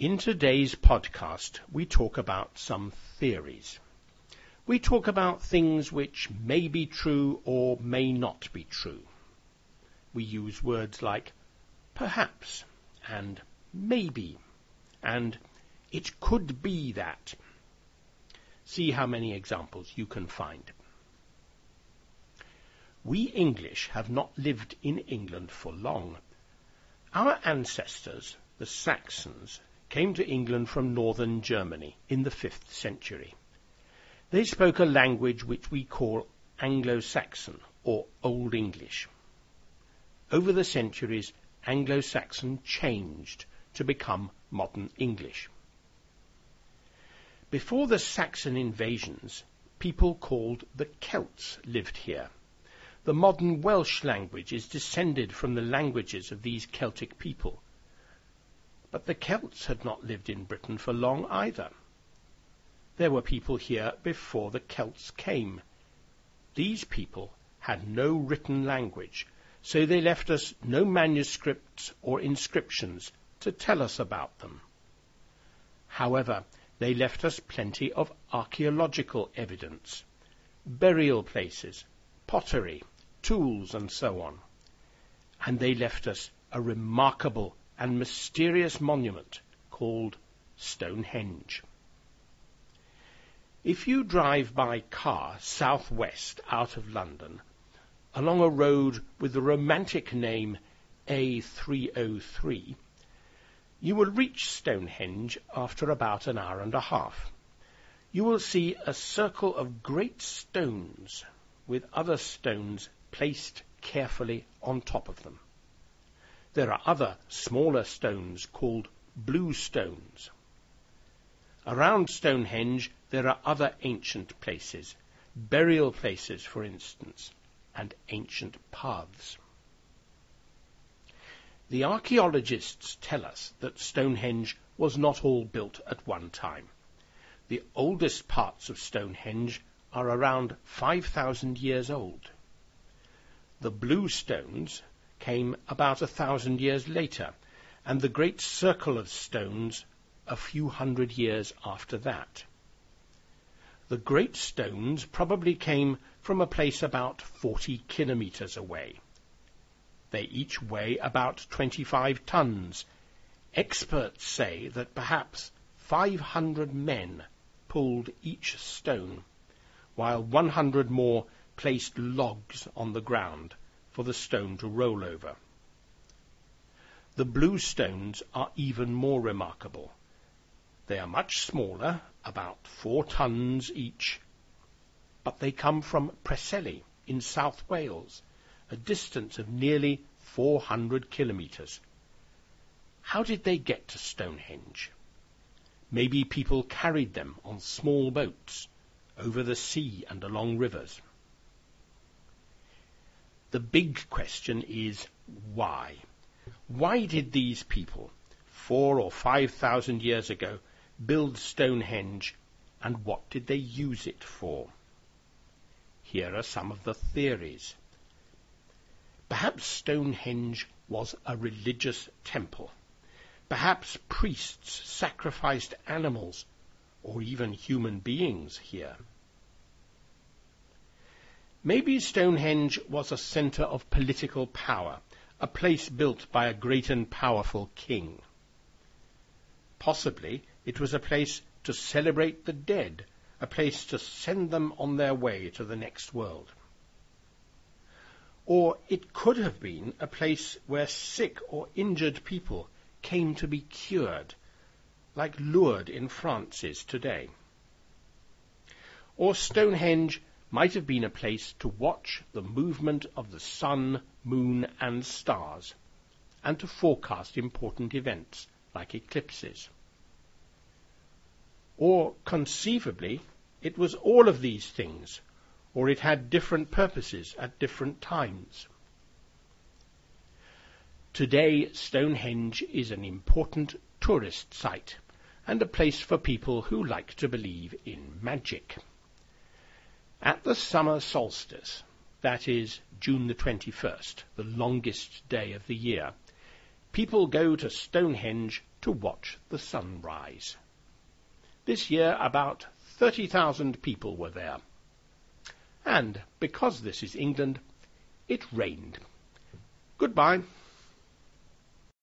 In today's podcast, we talk about some theories. We talk about things which may be true or may not be true. We use words like perhaps and maybe and it could be that. See how many examples you can find. We English have not lived in England for long. Our ancestors, the Saxons, came to England from northern Germany in the 5th century. They spoke a language which we call Anglo-Saxon or Old English. Over the centuries, Anglo-Saxon changed to become modern English. Before the Saxon invasions, people called the Celts lived here. The modern Welsh language is descended from the languages of these Celtic people. But the Celts had not lived in Britain for long either. There were people here before the Celts came. These people had no written language, so they left us no manuscripts or inscriptions to tell us about them. However, they left us plenty of archaeological evidence, burial places, pottery, tools, and so on. And they left us a remarkable and mysterious monument called Stonehenge. If you drive by car southwest out of London, along a road with the romantic name A303, you will reach Stonehenge after about an hour and a half. You will see a circle of great stones with other stones placed carefully on top of them. There are other smaller stones called blue stones. Around Stonehenge there are other ancient places, burial places for instance, and ancient paths. The archaeologists tell us that Stonehenge was not all built at one time. The oldest parts of Stonehenge are around 5,000 years old. The blue stones came about a thousand years later, and the great circle of stones a few hundred years after that. The great stones probably came from a place about 40 kilometers away. They each weigh about 25 tons. Experts say that perhaps 500 men pulled each stone, while 100 more placed logs on the ground for the stone to roll over. The blue stones are even more remarkable. They are much smaller, about four tons each, but they come from Preseli in South Wales, a distance of nearly 400 kilometres. How did they get to Stonehenge? Maybe people carried them on small boats over the sea and along rivers. The big question is why? Why did these people, four or five thousand years ago, build Stonehenge and what did they use it for? Here are some of the theories. Perhaps Stonehenge was a religious temple. Perhaps priests sacrificed animals or even human beings here. Maybe Stonehenge was a center of political power, a place built by a great and powerful king. Possibly it was a place to celebrate the dead, a place to send them on their way to the next world. Or it could have been a place where sick or injured people came to be cured, like Lourdes in France is today. Or Stonehenge might have been a place to watch the movement of the sun, moon, and stars, and to forecast important events like eclipses. Or conceivably, it was all of these things or it had different purposes at different times. Today, Stonehenge is an important tourist site and a place for people who like to believe in magic. At the summer solstice, that is June the 21st, the longest day of the year, people go to Stonehenge to watch the sunrise. This year about 30,000 people were there. And because this is England, it rained. Goodbye.